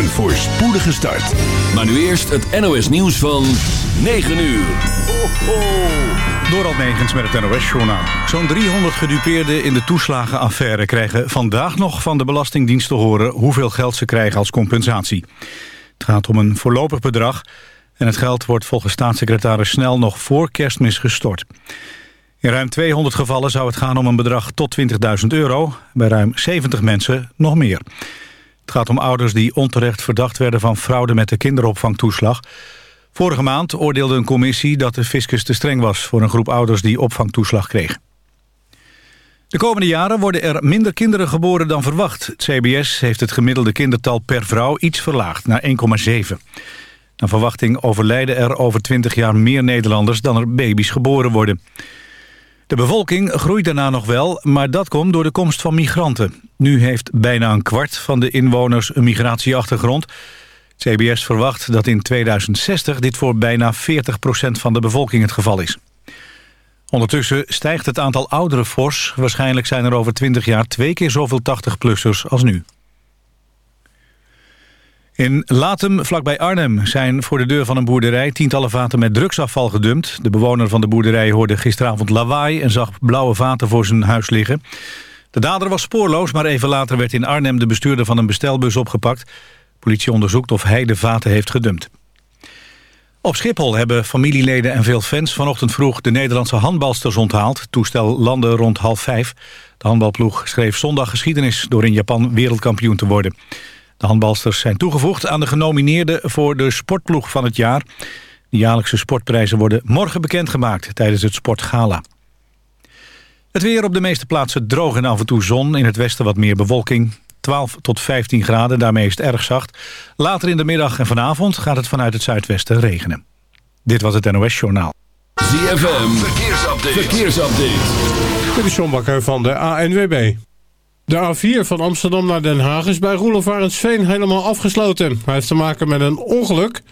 Een voorspoedige start. Maar nu eerst het NOS nieuws van 9 uur. Ho, ho. Door Negens met het NOS-journaal. Zo'n 300 gedupeerden in de toeslagenaffaire krijgen vandaag nog van de Belastingdienst te horen hoeveel geld ze krijgen als compensatie. Het gaat om een voorlopig bedrag en het geld wordt volgens staatssecretaris Snel nog voor kerstmis gestort. In ruim 200 gevallen zou het gaan om een bedrag tot 20.000 euro, bij ruim 70 mensen nog meer. Het gaat om ouders die onterecht verdacht werden van fraude met de kinderopvangtoeslag. Vorige maand oordeelde een commissie dat de fiscus te streng was... voor een groep ouders die opvangtoeslag kregen. De komende jaren worden er minder kinderen geboren dan verwacht. Het CBS heeft het gemiddelde kindertal per vrouw iets verlaagd naar 1,7. Naar verwachting overlijden er over 20 jaar meer Nederlanders... dan er baby's geboren worden. De bevolking groeit daarna nog wel, maar dat komt door de komst van migranten. Nu heeft bijna een kwart van de inwoners een migratieachtergrond. CBS verwacht dat in 2060 dit voor bijna 40% van de bevolking het geval is. Ondertussen stijgt het aantal ouderen fors. Waarschijnlijk zijn er over 20 jaar twee keer zoveel 80-plussers als nu. In Latem, vlakbij Arnhem, zijn voor de deur van een boerderij... tientallen vaten met drugsafval gedumpt. De bewoner van de boerderij hoorde gisteravond lawaai... en zag blauwe vaten voor zijn huis liggen. De dader was spoorloos, maar even later werd in Arnhem... de bestuurder van een bestelbus opgepakt. Politie onderzoekt of hij de vaten heeft gedumpt. Op Schiphol hebben familieleden en veel fans vanochtend vroeg... de Nederlandse handbalsters onthaald. toestel landde rond half vijf. De handbalploeg schreef zondag geschiedenis... door in Japan wereldkampioen te worden... De handbalsters zijn toegevoegd aan de genomineerden voor de sportploeg van het jaar. De jaarlijkse sportprijzen worden morgen bekendgemaakt tijdens het Sportgala. Het weer op de meeste plaatsen droog en af en toe zon. In het westen wat meer bewolking. 12 tot 15 graden, daarmee is het erg zacht. Later in de middag en vanavond gaat het vanuit het zuidwesten regenen. Dit was het NOS Journaal. ZFM, verkeersupdate. verkeersupdate. Dit is John Bakker van de ANWB. De A4 van Amsterdam naar Den Haag is bij Roelof helemaal afgesloten. Hij heeft te maken met een ongeluk.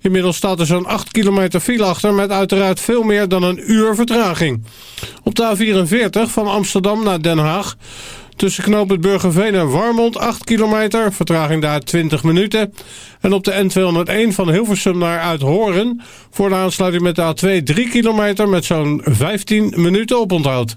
Inmiddels staat er zo'n 8 kilometer file achter met uiteraard veel meer dan een uur vertraging. Op de A44 van Amsterdam naar Den Haag tussen knoop het Burgerveen en Warmond 8 kilometer, vertraging daar 20 minuten. En op de N201 van Hilversum naar Uithoren voor de aansluiting met de A2 3 kilometer met zo'n 15 minuten oponthoud.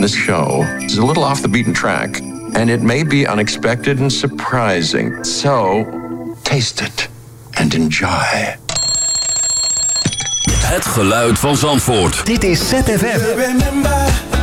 This show is a little off the beaten track, and it may be unexpected and surprising. So, taste it and enjoy. Het geluid van Zandvoort. Dit is ZFM. ZFM.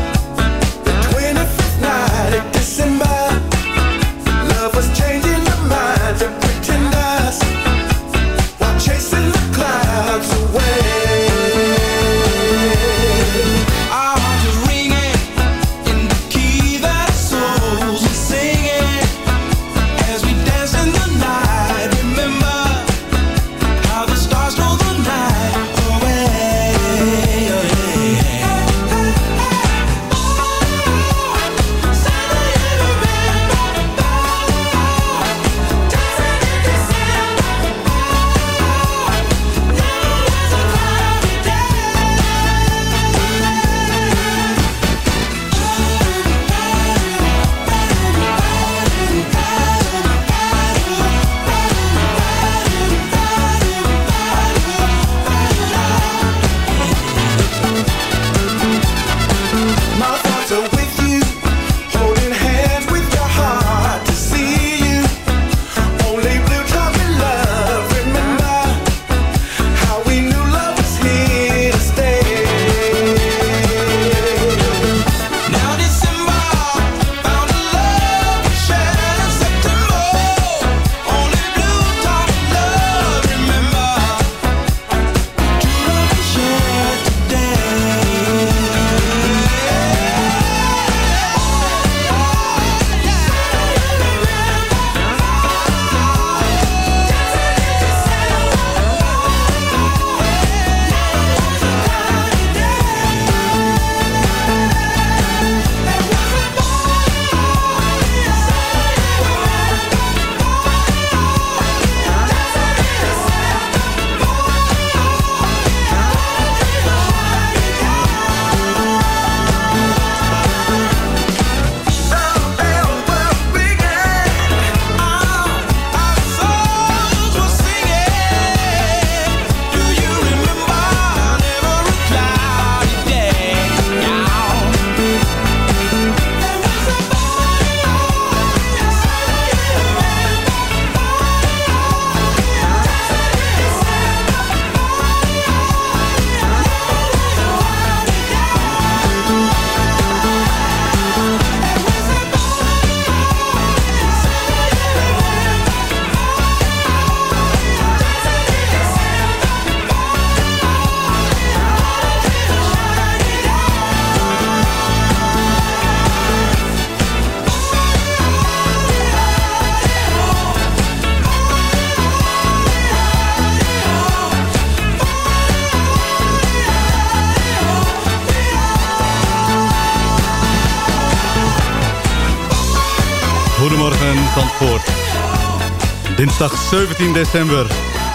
Dag 17 december.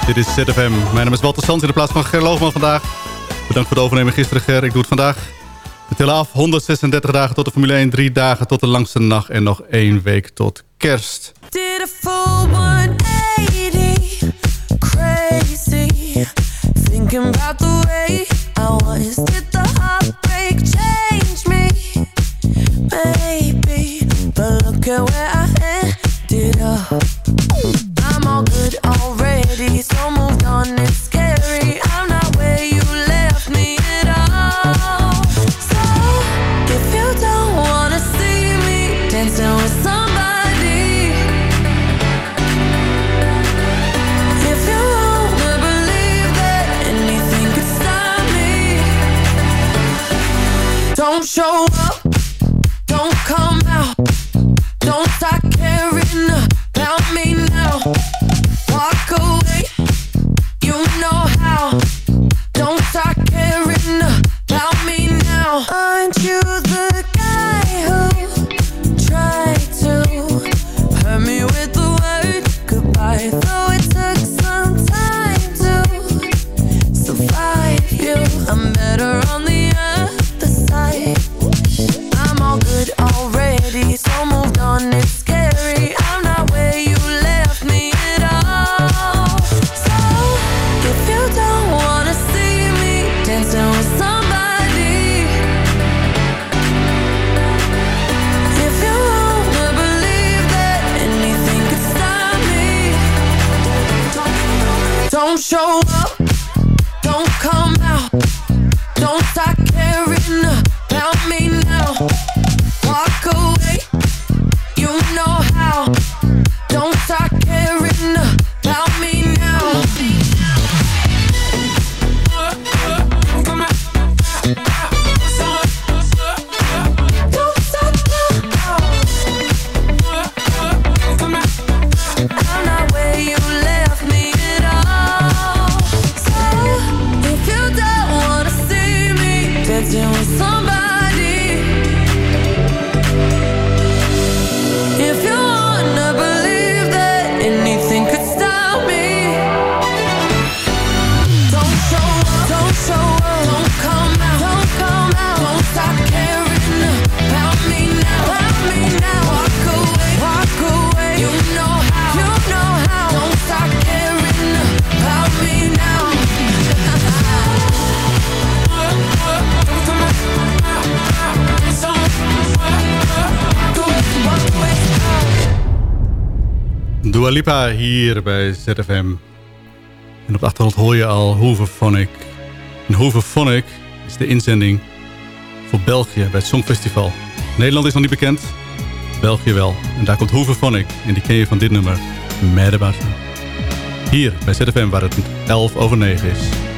Dit is ZFM. Mijn naam is Walter Sands in de plaats van Ger Loogman vandaag. Bedankt voor de overnemen gisteren, Ger. Ik doe het vandaag. We tellen af 136 dagen tot de Formule 1, 3 dagen tot de langste nacht... en nog 1 week tot kerst. Change me? Where I. show up. Lipa hier bij ZFM. En op de achtergrond hoor je al Hooverphonic. En Hooverphonic is de inzending voor België bij het Songfestival. Nederland is nog niet bekend, België wel. En daar komt Hooverphonic en die ken je van dit nummer, Maddebassen. Hier bij ZFM waar het 11 over 9 is.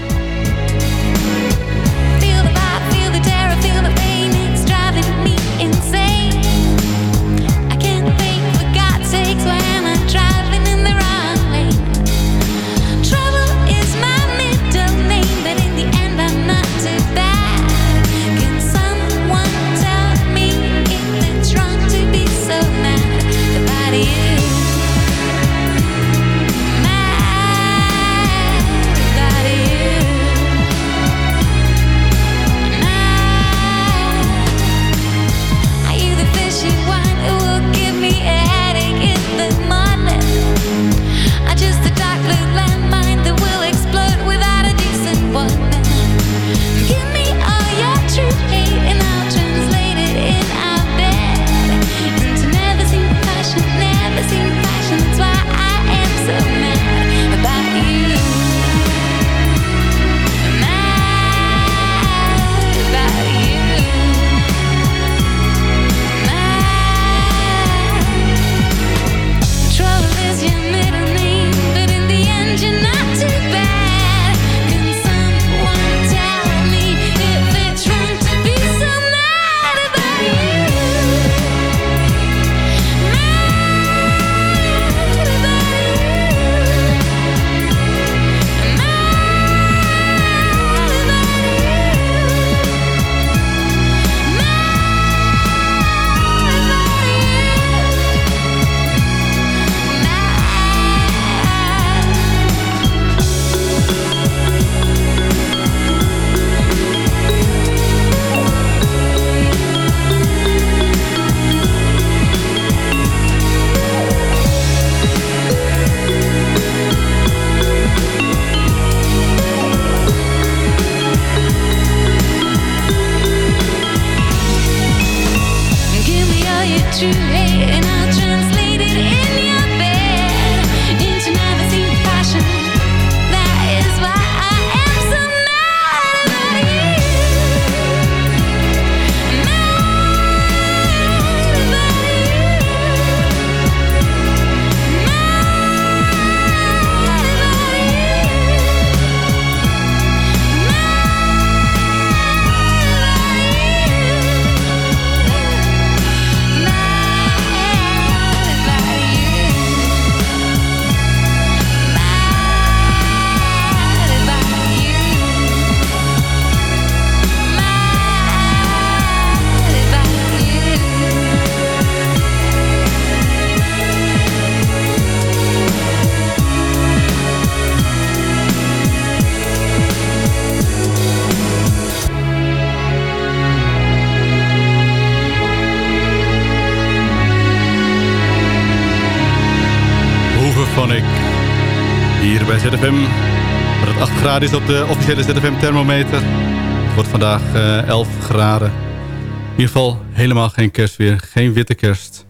Graden is op de officiële ZFM thermometer. Het wordt vandaag uh, 11 graden. In ieder geval helemaal geen kerstweer. Geen witte kerst.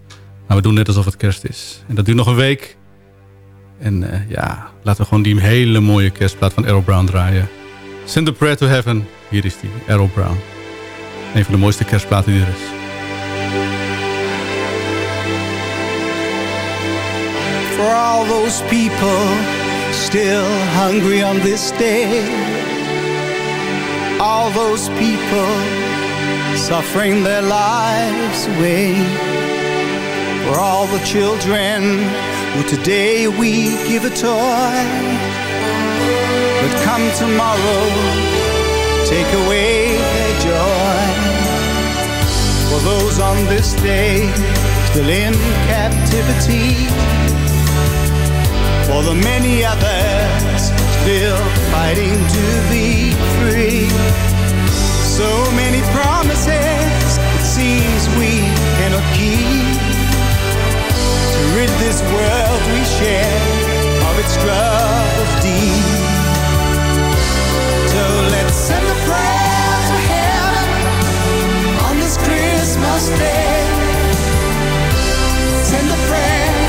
Maar we doen net alsof het kerst is. En dat duurt nog een week. En uh, ja, laten we gewoon die hele mooie kerstplaat van Errol Brown draaien. Send a prayer to heaven. Hier is die, Errol Brown. Een van de mooiste kerstplaten die er is. For all those people still hungry on this day. All those people suffering their lives away. For all the children who today we give a toy. But come tomorrow, take away their joy. For those on this day still in captivity for the many others still fighting to be free. So many promises it seems we cannot keep. To rid this world we share of its struggles deep. So let's send a prayer to heaven on this Christmas day. Send a prayer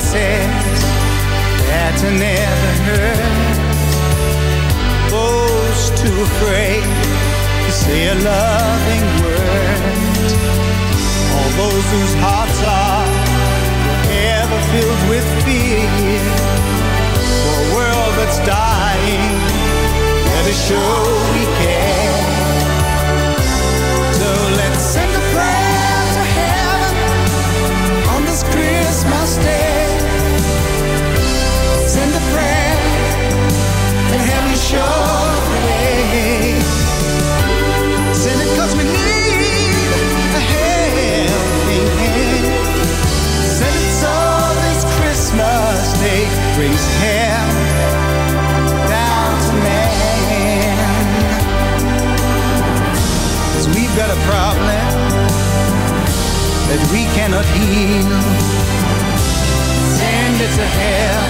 voices that are never heard too afraid to say a loving word. All those whose hearts are forever filled with fear for a world that's dying. Let us show we care. Cannot heal. Send it to hell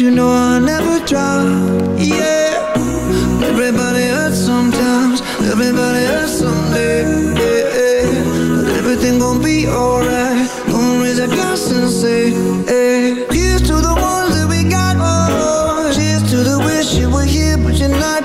you know I never drop, yeah. Everybody hurts sometimes, everybody hurts someday yeah. But everything gon' be alright Gonna raise a glass and say, hey.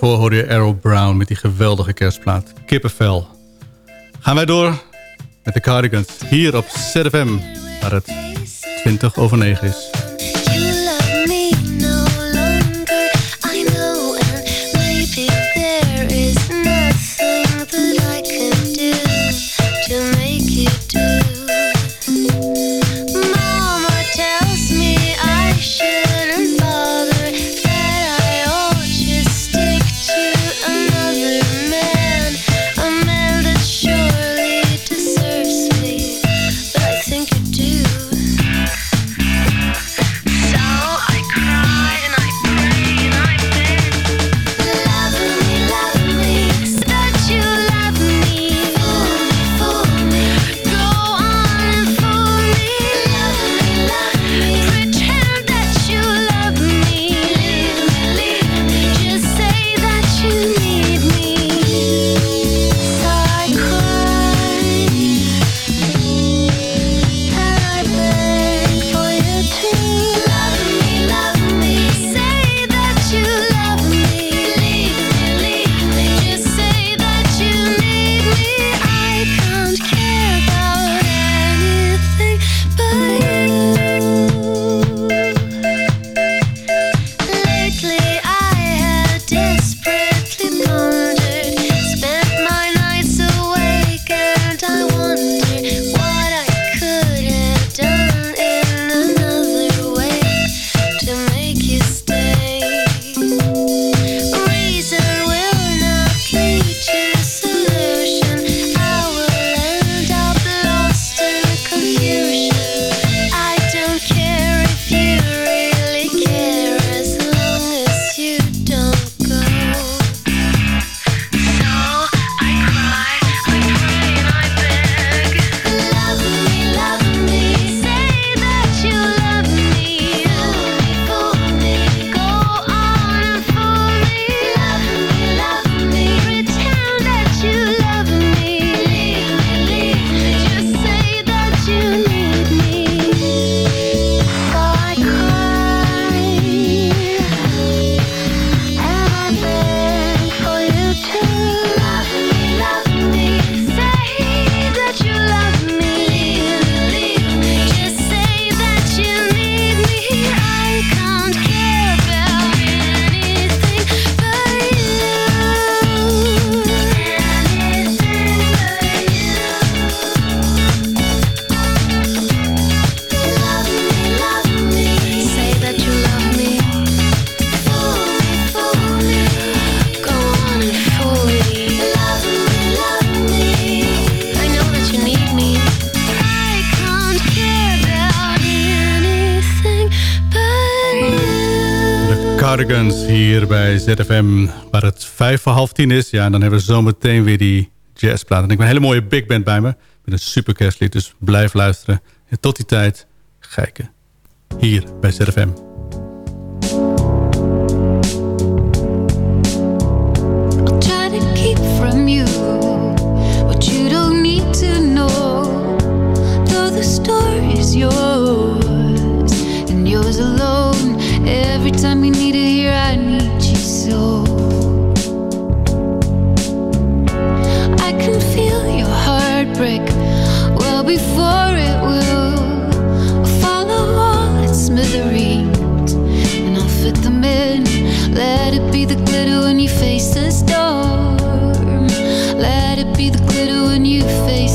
Daarvoor hoorde je Arrow Brown met die geweldige kerstplaat. Kippenvel. Gaan wij door met de Cardigans. Hier op ZFM. Waar het 20 over 9 is. Cardigans hier bij ZFM, waar het vijf voor half tien is. Ja, en dan hebben we zometeen weer die jazzplaat. En ik heb een hele mooie big band bij me, met een super. Dus blijf luisteren. En tot die tijd, kijken. Hier bij ZFM. Every time you need it here, I need you so. I can feel your heart break well before it will follow all its smithereens, and I'll fit them in. Let it be the glitter when you face a storm. Let it be the glitter when you face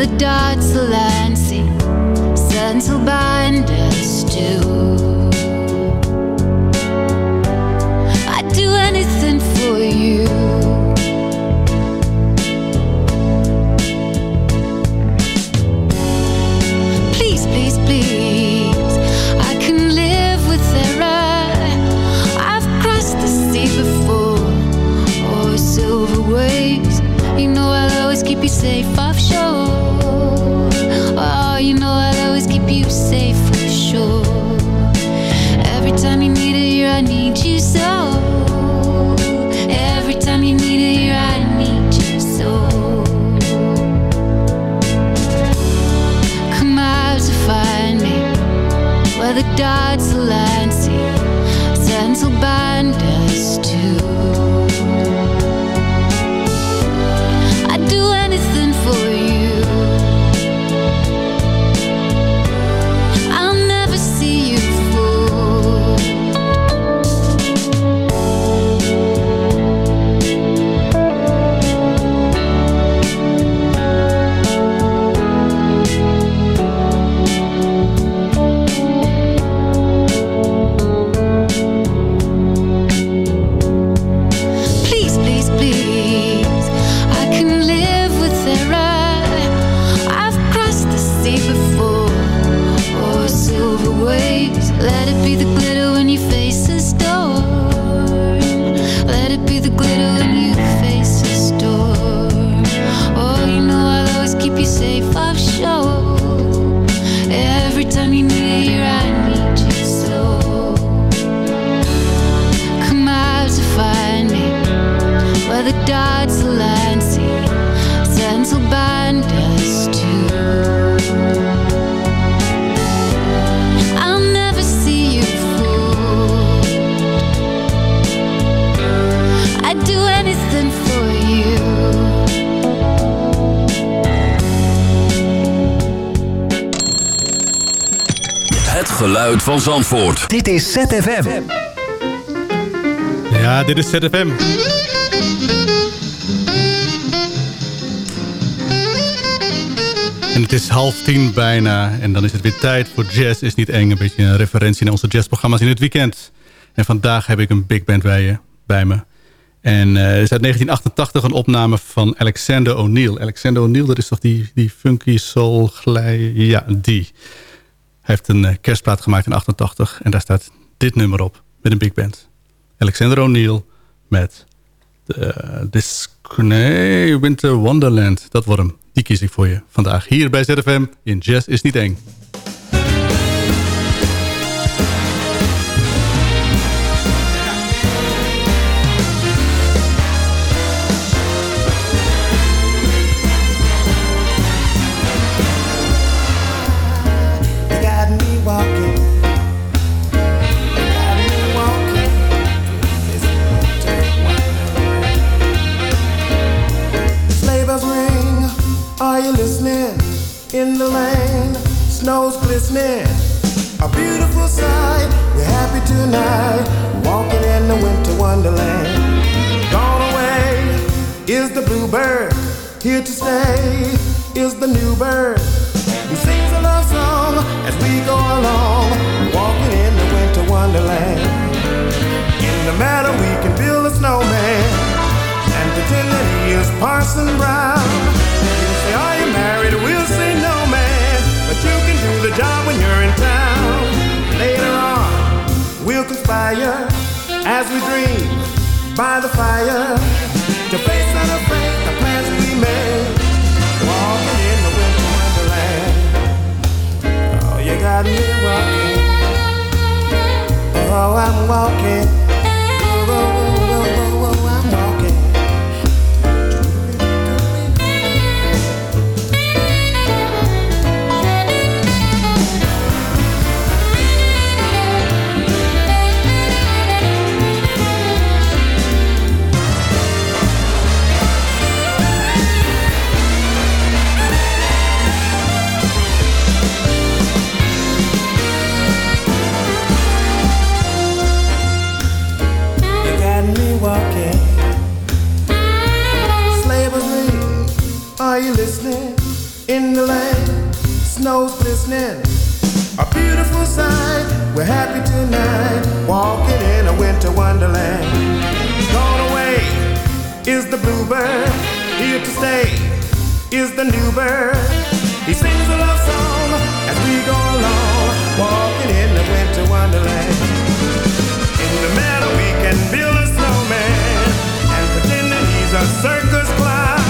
the dots align. See, sense will bind us too. Where the dots geluid van Zandvoort. Dit is ZFM. Ja, dit is ZFM. En het is half tien bijna. En dan is het weer tijd voor Jazz is niet eng. Een beetje een referentie naar onze jazzprogramma's in het weekend. En vandaag heb ik een big band bij, je, bij me. En eh, het is uit 1988 een opname van Alexander O'Neill. Alexander O'Neill, dat is toch die, die funky soul glij... Ja, die. Hij heeft een eh, kerstplaat gemaakt in 88. En daar staat dit nummer op. Met een big band. Alexander O'Neill met de, Dis nee, Winter Wonderland. Dat wordt hem. Die kies ik voor je vandaag hier bij ZFM in Jazz is niet eng. Snow's glistening. A beautiful sight. We're happy tonight, walking in the winter wonderland. Gone away is the bluebird. Here to stay is the new bird who sings a love song as we go along, walking in the winter wonderland. In the meadow we can build a snowman and pretend that he is Parson Brown. He'll say, Are you married? We'll say conspire as we dream by the fire to face unafraid the plans we made. Walking in the winter wonderland. Oh, you got me walking. Oh, I'm walking. Snow's glistening. A beautiful sight. We're happy tonight, walking in a winter wonderland. Gone away is the bluebird. Here to stay is the new bird. He sings a love song as we go along, walking in the winter wonderland. In the meadow we can build a snowman and pretend that he's a circus clown.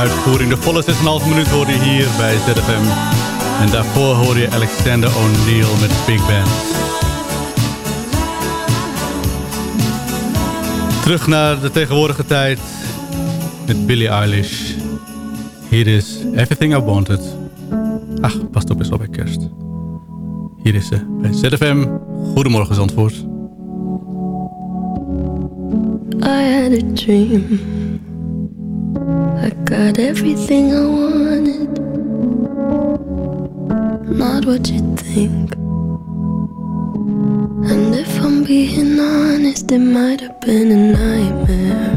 uitvoering. De volle 6,5 minuut hoor je hier bij ZFM. En daarvoor hoor je Alexander O'Neill met Big Band. Terug naar de tegenwoordige tijd met Billie Eilish. Hier is Everything I Wanted. Ach, past ook best wel bij kerst. Hier is ze bij ZFM. Goedemorgen, Zandvoort. I had a dream. got everything I wanted. Not what you think. And if I'm being honest, it might have been a nightmare.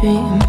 dream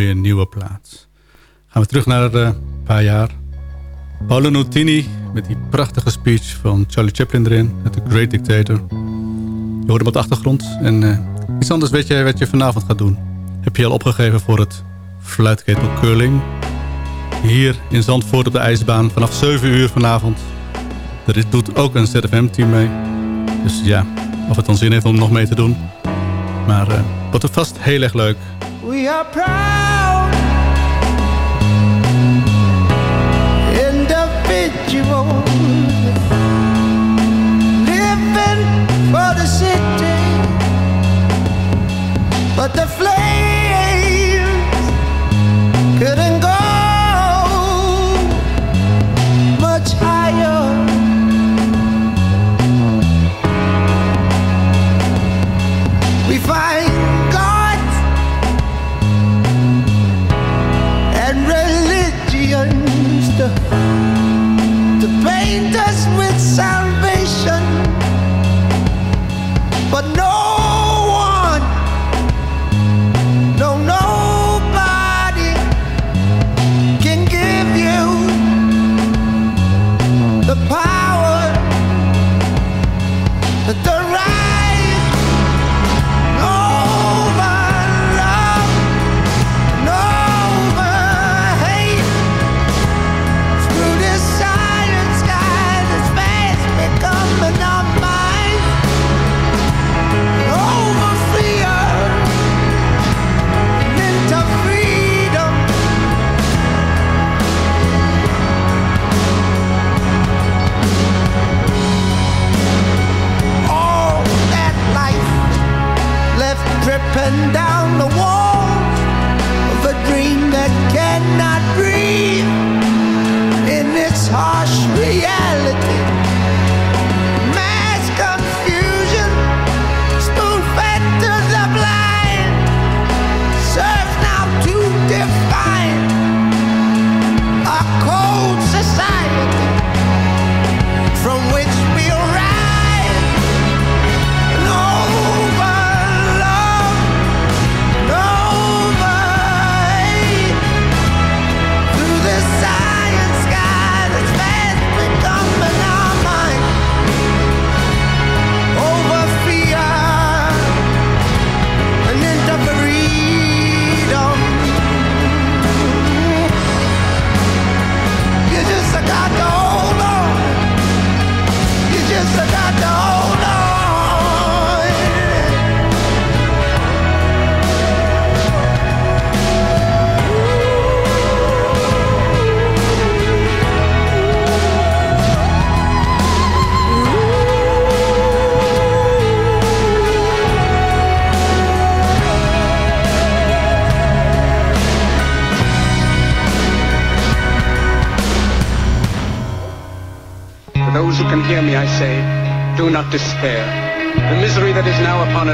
Nieuwe plaat. Gaan we terug naar eh, een paar jaar. Paolo Nutini met die prachtige speech van Charlie Chaplin erin. Met The Great Dictator. Je hoort hem op de achtergrond. En eh, iets anders weet je wat je vanavond gaat doen. Heb je al opgegeven voor het fluitketel curling. Hier in Zandvoort op de ijsbaan vanaf 7 uur vanavond. Er doet ook een ZFM-team mee. Dus ja, of het dan zin heeft om nog mee te doen. Maar eh het vast heel erg leuk. We are proud. Individuals living for the city, but the flames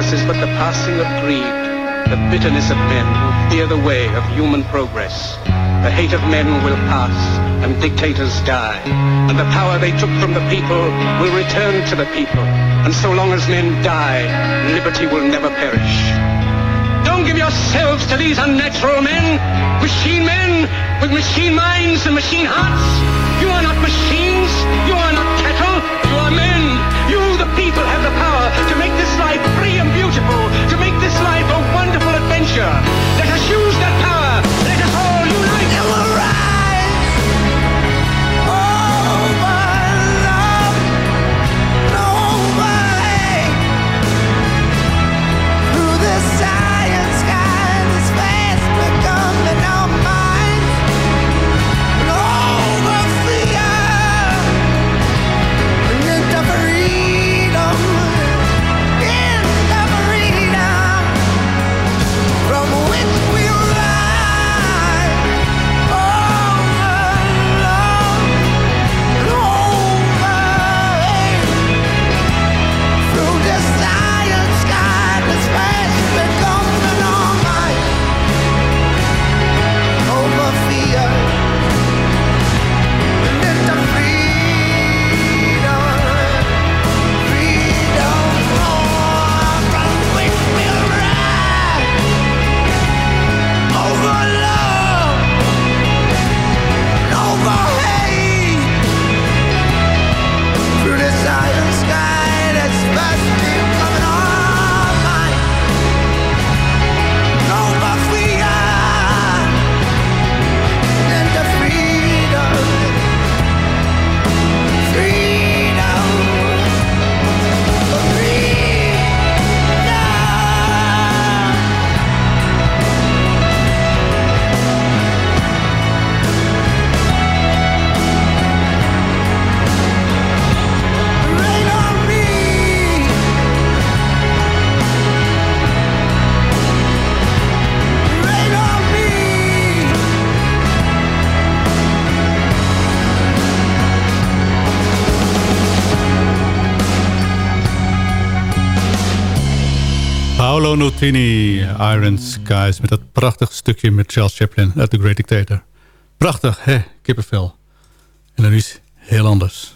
us is but the passing of greed, the bitterness of men who fear the way of human progress. The hate of men will pass, and dictators die, and the power they took from the people will return to the people. And so long as men die, liberty will never perish. Don't give yourselves to these unnatural men, machine men with machine minds and machine hearts. You are not machines. You are not people, have the power to make this life free and beautiful, to make this life a wonderful adventure. Let us use that power. Nutini, Iron Skies... met dat prachtige stukje met Charles Chaplin uit The Great Dictator. Prachtig, hè? Kippenvel. En dan is heel anders.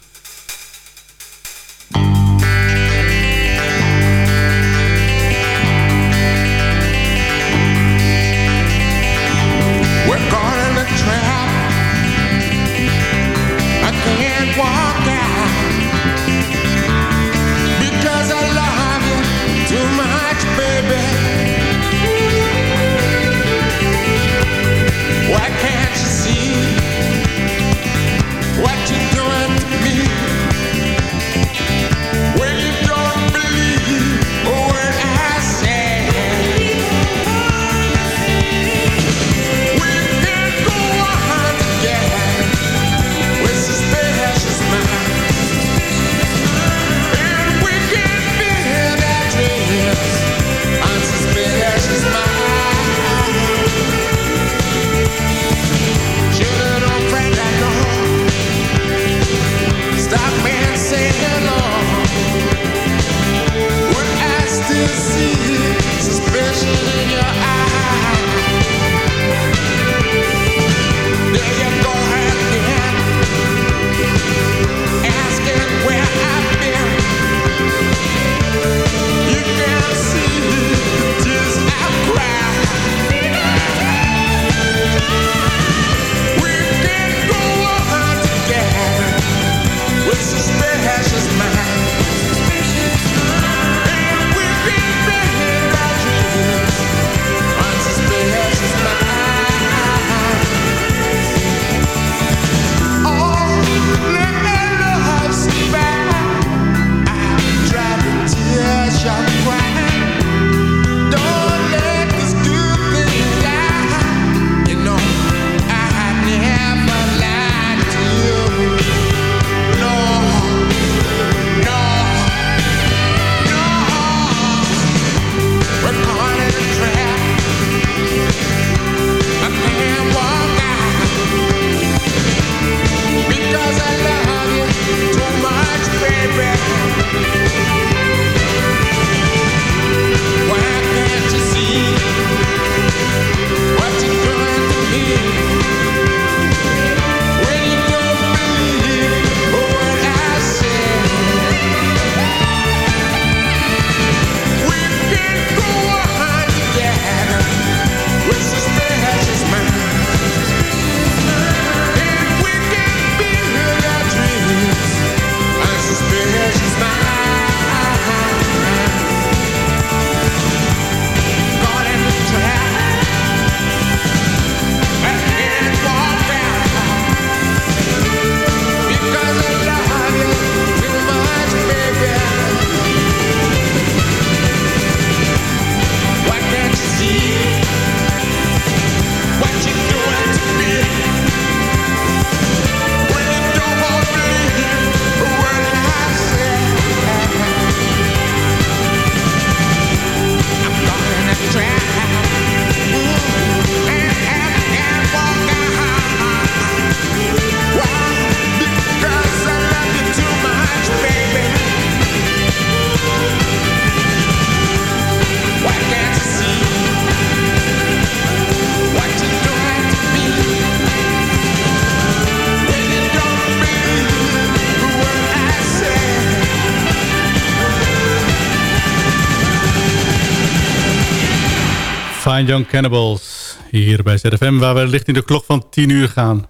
Fine Young Cannibals. Hier bij ZFM, waar we licht in de klok van 10 uur gaan.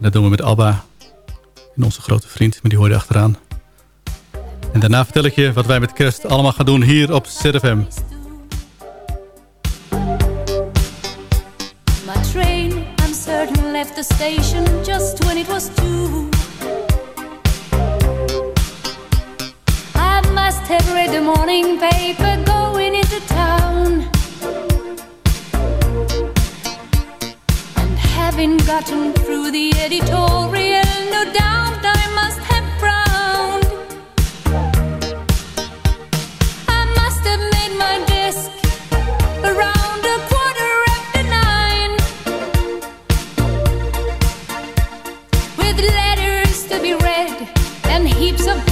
Dat doen we met Abba. En onze grote vriend, maar die hoor je achteraan. En daarna vertel ik je wat wij met kerst allemaal gaan doen hier op ZFM. My train, I'm certain, left the station just when it was two. I must have read the morning paper going into town. Having gotten through the editorial, no doubt I must have frowned. I must have made my desk around a quarter after nine with letters to be read and heaps of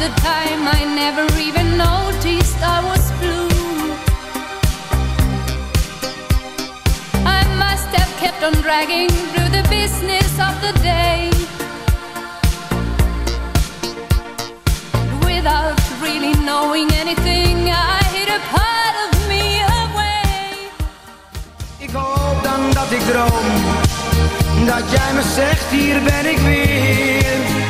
the time, I never even noticed I was blue. I must have kept on dragging through the business of the day. Without really knowing anything, I hid a part of me away. Ik hoop dan dat ik droom Dat jij me zegt hier ben ik weer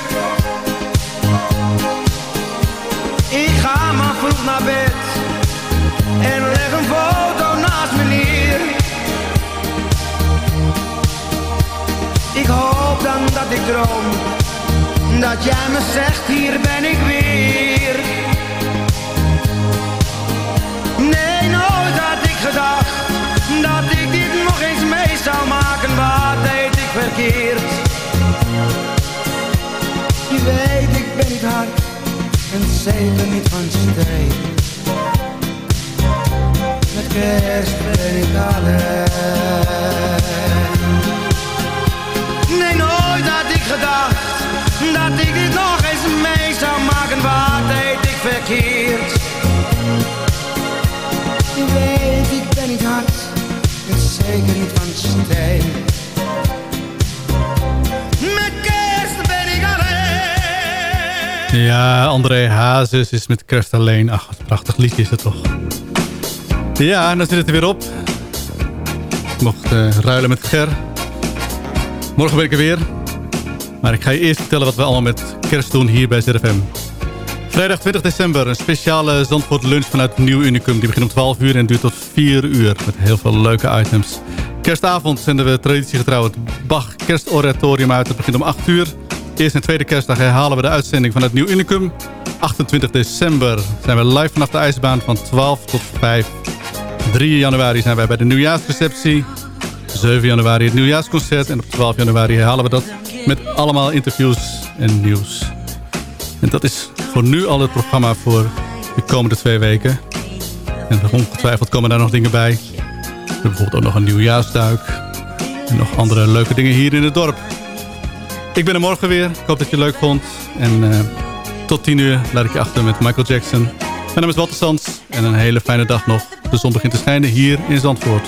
Vroeg naar bed en leg een foto naast me neer. Ik hoop dan dat ik droom, dat jij me zegt hier ben ik weer. Nee, nooit had ik gedacht, dat ik dit nog eens mee zou maken. Wat deed ik verkeerd? Je weet, ik ben niet hard zeker niet van steen. Met kerst ben ik alleen. Nee, nooit had ik gedacht dat ik dit nog eens mee zou maken. Wat deed ik verkeerd? Je weet, ik ben niet hard en zeker niet van steen. Ja, André Hazes is met kerst alleen. Ach, wat een prachtig liedje is het toch. Ja, dan zit het er weer op. Ik mocht eh, ruilen met Ger. Morgen ben ik er weer. Maar ik ga je eerst vertellen wat we allemaal met kerst doen hier bij ZFM. Vrijdag 20 december, een speciale Zandvoort lunch vanuit Nieuw Unicum. Die begint om 12 uur en duurt tot 4 uur. Met heel veel leuke items. Kerstavond zenden we traditiegetrouw het Bach Kerstoratorium uit. Dat begint om 8 uur. Eerste en tweede kerstdag herhalen we de uitzending vanuit Nieuw Unicum. 28 december zijn we live vanaf de ijsbaan van 12 tot 5. 3 januari zijn wij bij de nieuwjaarsreceptie. 7 januari het nieuwjaarsconcert. En op 12 januari herhalen we dat met allemaal interviews en nieuws. En dat is voor nu al het programma voor de komende twee weken. En ongetwijfeld komen daar nog dingen bij. Bijvoorbeeld ook nog een nieuwjaarsduik. En nog andere leuke dingen hier in het dorp. Ik ben er morgen weer. Ik hoop dat je het leuk vond. En eh, tot 10 uur laat ik je achter met Michael Jackson. Mijn naam is Walter Sands. En een hele fijne dag nog. De zon begint te schijnen hier in Zandvoort.